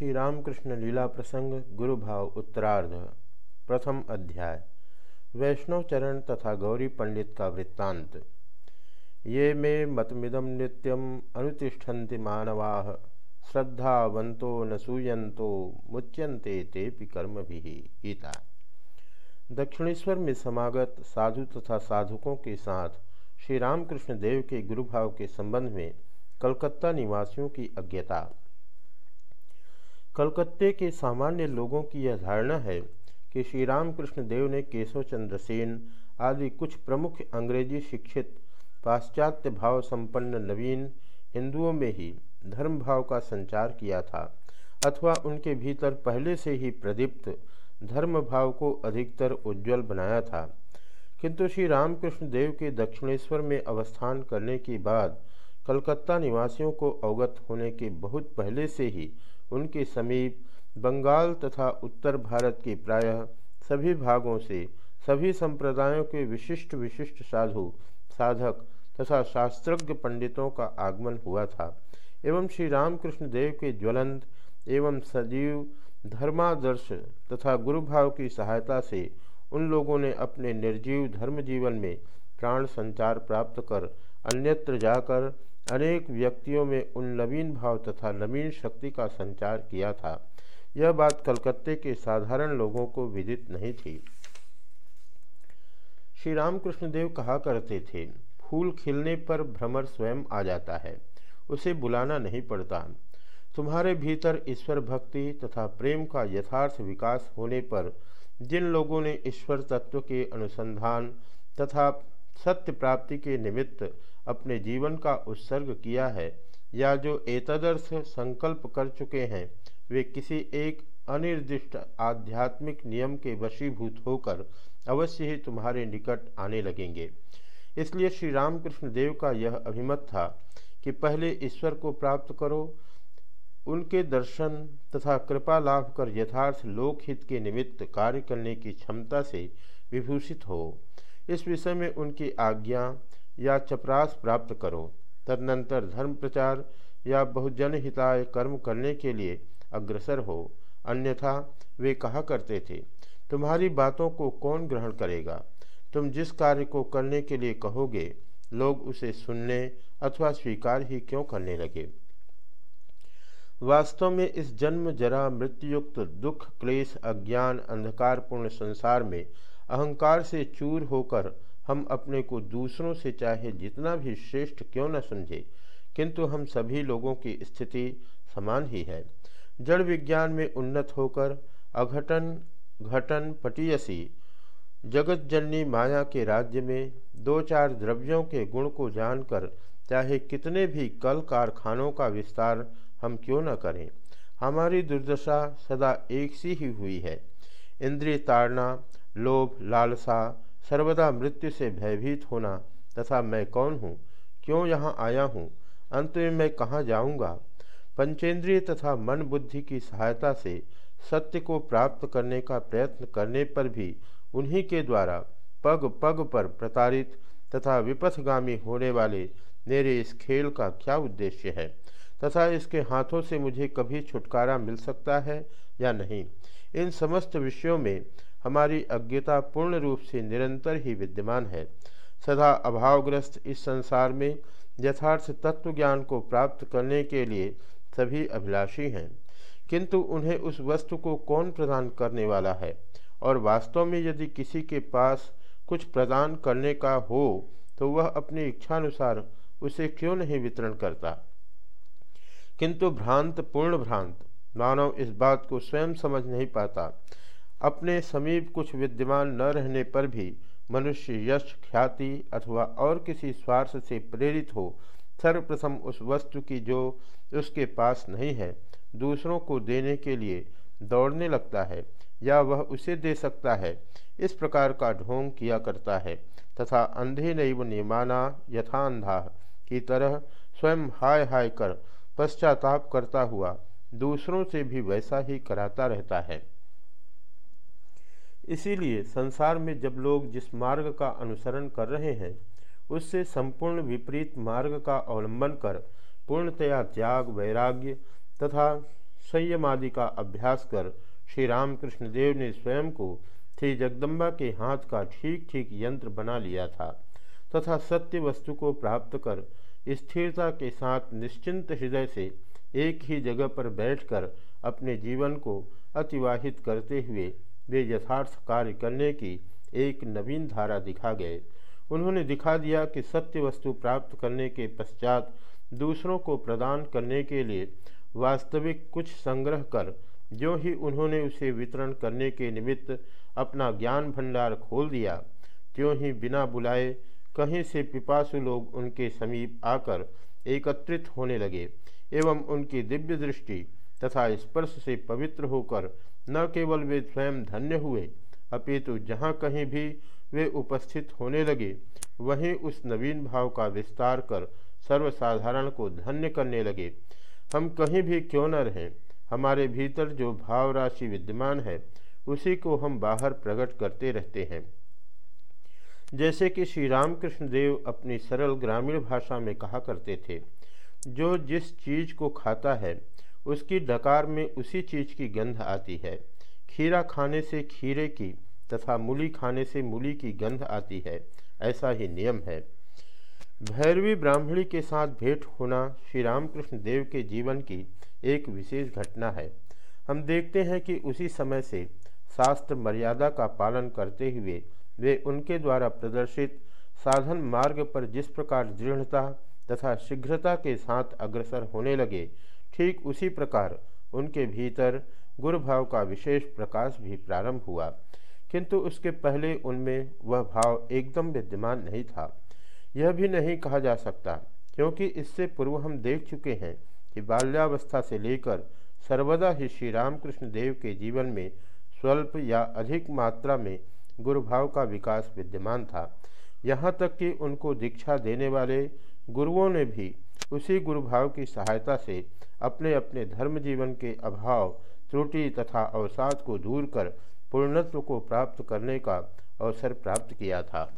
श्री रामकृष्ण लीला प्रसंग गुरु भाव उत्तरार्ध, प्रथम अध्याय। वैष्णव चरण तथा गौरी पंडित का वृत्तांत। ये मे मतमिदम नित्यम अनुतिष्ठन्ति मानवा। श्रद्धावंतो न सूयंतो मुच्यंते तेपि कर्म भी गीता। दक्षिणेश्वर में समागत साधु तथा साधुकों के साथ श्री रामकृष्ण देव के गुरुभाव के संबंध में कलकत्ता निवासियों की अज्ञता। कलकत्ते के सामान्य लोगों की यह धारणा है कि श्री रामकृष्ण देव ने केशव चंद्र सेन आदि कुछ प्रमुख अंग्रेज़ी शिक्षित, पाश्चात्य भाव संपन्न नवीन हिंदुओं में ही धर्म भाव का संचार किया था, अथवा उनके भीतर पहले से ही प्रदीप्त धर्म भाव को अधिकतर उज्जवल बनाया था। किंतु श्री रामकृष्ण देव के दक्षिणेश्वर में अवस्थान करने के बाद कलकत्ता निवासियों को अवगत होने के बहुत पहले से ही उनके समीप बंगाल तथा उत्तर भारत के प्रायः सभी भागों से सभी संप्रदायों के विशिष्ट विशिष्ट साधु, साधक तथा शास्त्रज्ञ पंडितों का आगमन हुआ था। एवं श्री रामकृष्ण देव के ज्वलंत एवं सजीव, धर्मादर्श तथा गुरुभाव की सहायता से उन लोगों ने अपने निर्जीव धर्म जीवन में प्राण संचार प्राप्त कर अन्यत्र जाकर अनेक व्यक्तियों में उन नवीन भाव तथा नवीन शक्ति का संचार किया था। यह बात कलकत्ते के साधारण लोगों को विदित नहीं थी। श्री रामकृष्ण देव कहा करते थे, फूल खिलने पर भ्रमर स्वयं आ जाता है, उसे बुलाना नहीं पड़ता। तुम्हारे भीतर ईश्वर भक्ति तथा प्रेम का यथार्थ विकास होने पर जिन लोगों ने ईश्वर तत्व के अनुसंधान तथा सत्य प्राप्ति के निमित्त अपने जीवन का उत्सर्ग किया है, या जो एतदर्थ संकल्प कर चुके हैं, वे किसी एक अनिर्दिष्ट आध्यात्मिक नियम के वशीभूत होकर अवश्य ही तुम्हारे निकट आने लगेंगे। इसलिए श्री रामकृष्ण देव का यह अभिमत था कि पहले ईश्वर को प्राप्त करो, उनके दर्शन तथा कृपा लाभ कर यथार्थ लोकहित के निमित्त कार्य करने की क्षमता से विभूषित हो। इस विषय में उनकी आज्ञा या चपरास प्राप्त करो। तदनंतर धर्म प्रचार या बहुजन हिताय कर्म करने के लिए अग्रसर हो। अन्यथा वे कहा करते थे, तुम्हारी बातों को कौन ग्रहण करेगा? तुम जिस कार्य को करने के लिए कहोगे, लोग उसे सुनने अथवा स्वीकार ही क्यों करने लगे? वास्तव में इस जन्म जरा मृत्युयुक्त दुख, क्लेश, अज्ञान, अंधकारपूर्ण संसार में अहंकार से चूर होकर हम अपने को दूसरों से चाहे जितना भी श्रेष्ठ क्यों न समझे, किंतु हम सभी लोगों की स्थिति समान ही है। जड़ विज्ञान में उन्नत होकर अघटन, घटन, पटियसी जगत जननी माया के राज्य में दो चार द्रव्यों के गुण को जानकर चाहे कितने भी कल कारखानों का विस्तार हम क्यों न करें, हमारी दुर्दशा सदा एक सी ही हुई है। इंद्रिय ताड़ना लोभ, लालसा, सर्वदा मृत्यु से भयभीत होना तथा मैं कौन हूँ? क्यों यहाँ आया हूँ? अंत में मैं कहाँ जाऊँगा? पंचेंद्रिय तथा मन बुद्धि की सहायता से सत्य को प्राप्त करने का प्रयत्न करने पर भी उन्हीं के द्वारा पग पग पर प्रताड़ित तथा विपथगामी होने वाले मेरे इस खेल का क्या उद्देश्य है? तथा इसके हाथों से मुझे कभी छुटकारा मिल सकता है या नहीं? इन समस्त विषयों में हमारी अज्ञता पूर्ण रूप से निरंतर ही विद्यमान है। सदा अभावग्रस्त इस संसार में यथार्थ तत्व ज्ञान को प्राप्त करने के लिए सभी अभिलाषी हैं। किंतु उन्हें उस वस्तु को कौन प्रदान करने वाला है? और वास्तव में यदि किसी के पास कुछ प्रदान करने का हो तो वह अपनी इच्छानुसार उसे क्यों नहीं वितरण करता? किंतु भ्रांत पूर्ण भ्रांत मानव इस बात को स्वयं समझ नहीं पाता अपने समीप कुछ विद्यमान न रहने पर भी मनुष्य यश, ख्याति अथवा और किसी स्वार्थ से प्रेरित हो, सर्वप्रथम उस वस्तु की जो उसके पास नहीं है, दूसरों को देने के लिए दौड़ने लगता है या वह उसे दे सकता है, इस प्रकार का ढोंग किया करता है, तथा अंधे नैव निमाना यथा अंधा की तरह स्वयं हाय हाय कर पश्चाताप करता हुआ दूसरों से भी वैसा ही कराता रहता है। इसीलिए संसार में जब लोग जिस मार्ग का अनुसरण कर रहे हैं, उससे संपूर्ण विपरीत मार्ग का अवलंबन कर पूर्णतया त्याग, वैराग्य तथा संयम आदि का अभ्यास कर श्री रामकृष्ण देव ने स्वयं को श्री जगदम्बा के हाथ का ठीक ठीक यंत्र बना लिया था तथा सत्य वस्तु को प्राप्त कर स्थिरता के साथ निश्चिंत हृदय से एक ही जगह पर बैठकर अपने जीवन को अतिवाहित करते हुए वे यथार्थ कार्य करने की एक नवीन धारा दिखा गए। उन्होंने दिखा दिया कि सत्य वस्तु प्राप्त करने के पश्चात दूसरों को प्रदान करने के लिए वास्तविक कुछ संग्रह कर, जो ही उन्होंने उसे वितरण करने के निमित्त अपना ज्ञान भंडार खोल दिया, त्यों ही बिना बुलाए कहीं से पिपासु लोग उनके समीप आकर एकत्रित होने लगे, एवं उनकी दिव्य दृष्टि तथा स्पर्श से पवित्र होकर न केवल वे स्वयं धन्य हुए, अपितु जहाँ कहीं भी वे उपस्थित होने लगे, वहीं उस नवीन भाव का विस्तार कर सर्वसाधारण को धन्य करने लगे। हम कहीं भी क्यों न रहें, हमारे भीतर जो भाव राशि विद्यमान है, उसी को हम बाहर प्रकट करते रहते हैं। जैसे कि श्री रामकृष्ण देव अपनी सरल ग्रामीण भाषा में कहा करते थे, जो जिस चीज़ को खाता है उसकी डकार में उसी चीज़ की गंध आती है। खीरा खाने से खीरे की तथा मूली खाने से मूली की गंध आती है। ऐसा ही नियम है। भैरवी ब्राह्मणी के साथ भेंट होना श्री रामकृष्ण देव के जीवन की एक विशेष घटना है। हम देखते हैं कि उसी समय से शास्त्र मर्यादा का पालन करते हुए वे उनके द्वारा प्रदर्शित साधन मार्ग पर जिस प्रकार दृढ़ता तथा शीघ्रता के साथ अग्रसर होने लगे। ठीक उसी प्रकार उनके भीतर गुरुभाव का विशेष प्रकाश भी प्रारंभ हुआ। किंतु उसके पहले उनमें वह भाव एकदम विद्यमान नहीं था। यह भी नहीं कहा जा सकता, क्योंकि इससे पूर्व हम देख चुके हैं कि बाल्यावस्था से लेकर सर्वदा ही श्री रामकृष्ण देव के जीवन में स्वल्प या अधिक मात्रा में गुरुभाव का विकास विद्यमान था। यहाँ तक कि उनको दीक्षा देने वाले गुरुओं ने भी उसी गुरुभाव की सहायता से अपने अपने धर्म जीवन के अभाव, त्रुटि तथा अवसाद को दूर कर पूर्णत्व को प्राप्त करने का अवसर प्राप्त किया था।